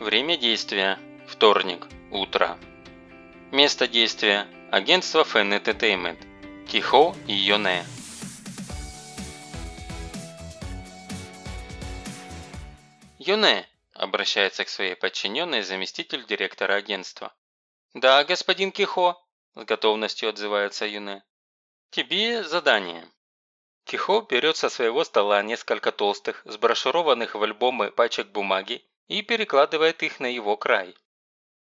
Время действия – вторник, утро. Место действия – агентство Fan Entertainment, Кихо и Йоне. Йоне, обращается к своей подчиненной заместитель директора агентства. «Да, господин Кихо», – с готовностью отзывается Юне. «Тебе задание». Кихо берет со своего стола несколько толстых, сброшурованных в альбомы пачек бумаги и перекладывает их на его край.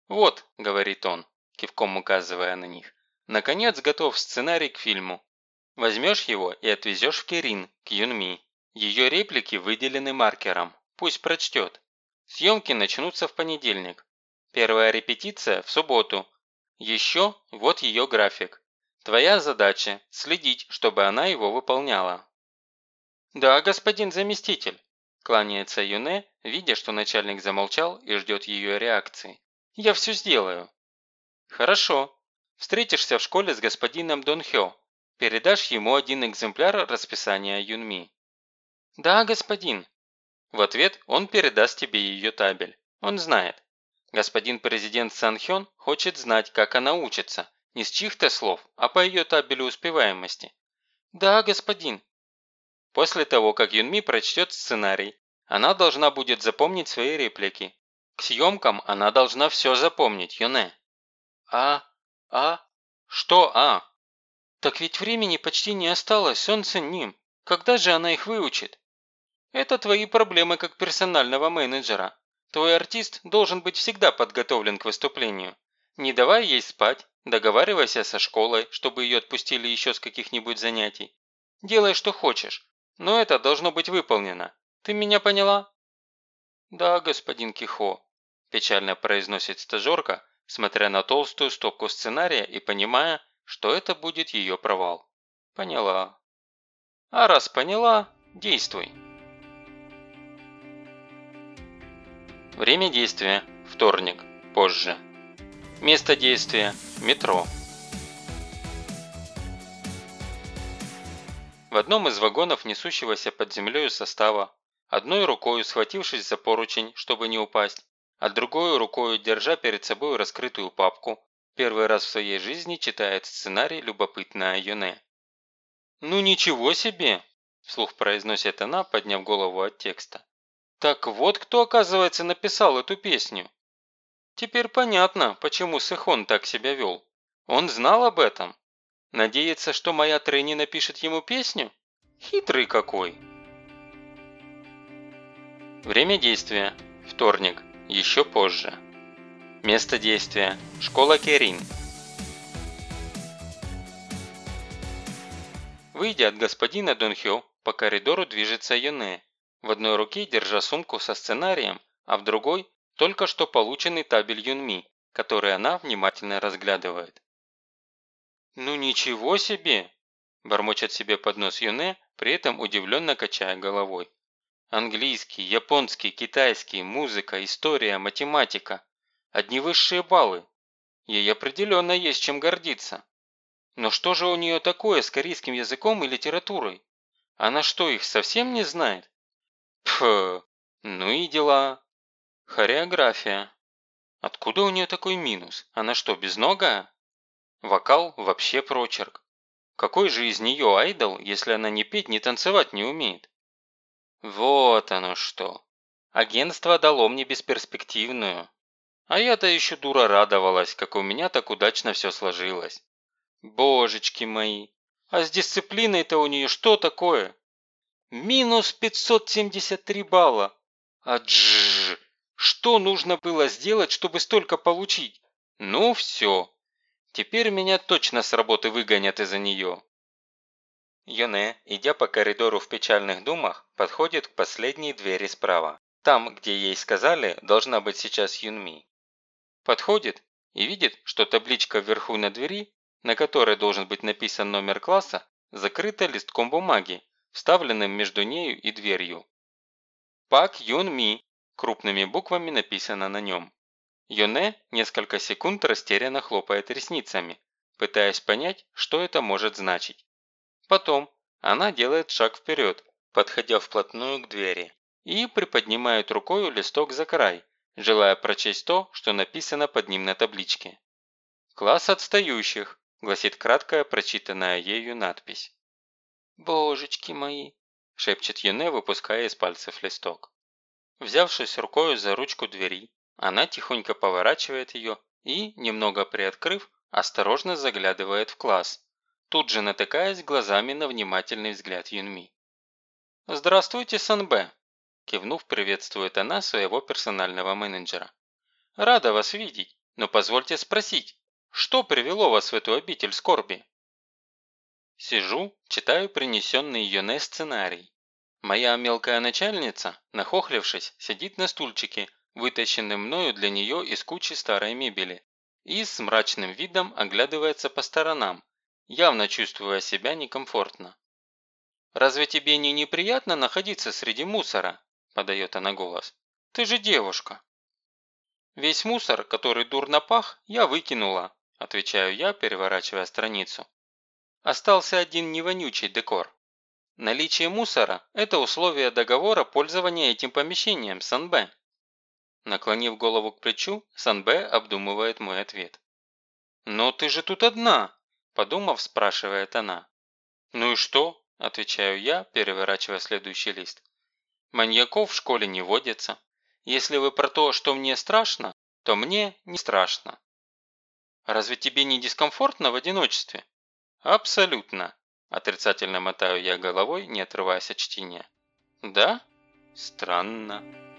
«Вот», – говорит он, кивком указывая на них, – «наконец готов сценарий к фильму. Возьмешь его и отвезешь в Керин, к Юнми. Ее реплики выделены маркером. Пусть прочтет. Съемки начнутся в понедельник. Первая репетиция в субботу. Еще вот ее график. Твоя задача – следить, чтобы она его выполняла». «Да, господин заместитель», – кланяется Юне, видя, что начальник замолчал и ждет ее реакции. «Я все сделаю». «Хорошо. Встретишься в школе с господином Дон Хё. Передашь ему один экземпляр расписания Юнми». «Да, господин». В ответ он передаст тебе ее табель. Он знает. Господин президент Сан Хён хочет знать, как она учится, не с чьих-то слов, а по ее табелю успеваемости. «Да, господин». После того, как Юнми прочтет сценарий, она должна будет запомнить свои реплики. К съемкам она должна все запомнить, Юне. А? А? Что А? Так ведь времени почти не осталось, солнце ним. Когда же она их выучит? Это твои проблемы как персонального менеджера. Твой артист должен быть всегда подготовлен к выступлению. Не давай ей спать, договаривайся со школой, чтобы ее отпустили еще с каких-нибудь занятий. Делай, что хочешь, но это должно быть выполнено. Ты меня поняла?» «Да, господин Кихо», – печально произносит стажерка, смотря на толстую стопку сценария и понимая, что это будет ее провал. «Поняла». «А раз поняла, действуй». Время действия – вторник, позже. Место действия – метро. В одном из вагонов несущегося под землей состава, одной рукой схватившись за поручень, чтобы не упасть, а другой рукой держа перед собой раскрытую папку, первый раз в своей жизни читает сценарий любопытная Юне. «Ну ничего себе!» – вслух произносит она, подняв голову от текста. «Так вот кто, оказывается, написал эту песню!» Теперь понятно, почему Сэхон так себя вел. Он знал об этом. Надеется, что моя Трени напишет ему песню? Хитрый какой. Время действия. Вторник. Еще позже. Место действия. Школа Керин. Выйдя от господина Донхё, по коридору движется Юне. В одной руке держа сумку со сценарием, а в другой только что полученный табель Юнми, который она внимательно разглядывает. «Ну ничего себе!» – бормочет себе под нос Юне, при этом удивленно качая головой. «Английский, японский, китайский, музыка, история, математика. Одни высшие баллы. Ей определенно есть чем гордиться. Но что же у нее такое с корейским языком и литературой? Она что, их совсем не знает? Пф, ну и дела. Хореография. Откуда у нее такой минус? Она что, безногая? Вокал вообще прочерк. Какой же из нее айдол, если она ни петь, ни танцевать не умеет? Вот оно что. Агентство дало мне бесперспективную. А я-то еще дура радовалась, как у меня так удачно все сложилось. Божечки мои, а с дисциплиной-то у нее что такое? Минус 573 балла. А что нужно было сделать, чтобы столько получить? Ну все. Теперь меня точно с работы выгонят из-за нее. Йоне, идя по коридору в печальных думах, подходит к последней двери справа. Там, где ей сказали, должна быть сейчас Юнми. Подходит и видит, что табличка вверху на двери, на которой должен быть написан номер класса, закрыта листком бумаги, вставленным между нею и дверью. Пак Юн Ми Крупными буквами написано на нем. Йоне несколько секунд растерянно хлопает ресницами, пытаясь понять, что это может значить. Потом она делает шаг вперед, подходя вплотную к двери, и приподнимает рукой листок за край, желая прочесть то, что написано под ним на табличке. «Класс отстающих», – гласит краткая прочитанная ею надпись. «Божечки мои!» – шепчет Юне, выпуская из пальцев листок. Взявшись рукой за ручку двери, она тихонько поворачивает ее и, немного приоткрыв, осторожно заглядывает в класс, тут же натыкаясь глазами на внимательный взгляд Юнми. «Здравствуйте, Санбэ!» – кивнув, приветствует она своего персонального менеджера. «Рада вас видеть, но позвольте спросить, что привело вас в эту обитель скорби?» Сижу, читаю принесенный Йоне сценарий. Моя мелкая начальница, нахохлившись, сидит на стульчике, вытащенным мною для нее из кучи старой мебели, и с мрачным видом оглядывается по сторонам, явно чувствуя себя некомфортно. «Разве тебе не неприятно находиться среди мусора?» – подает она голос. «Ты же девушка». «Весь мусор, который дурно пах, я выкинула», – отвечаю я, переворачивая страницу. Остался один невонючий декор. Наличие мусора – это условие договора пользования этим помещением, Санбэ. Наклонив голову к плечу, Санбэ обдумывает мой ответ. «Но ты же тут одна!» – подумав, спрашивает она. «Ну и что?» – отвечаю я, переворачивая следующий лист. «Маньяков в школе не водится. Если вы про то, что мне страшно, то мне не страшно». «Разве тебе не дискомфортно в одиночестве?» «Абсолютно», – отрицательно мотаю я головой, не отрываясь от чтения. «Да? Странно».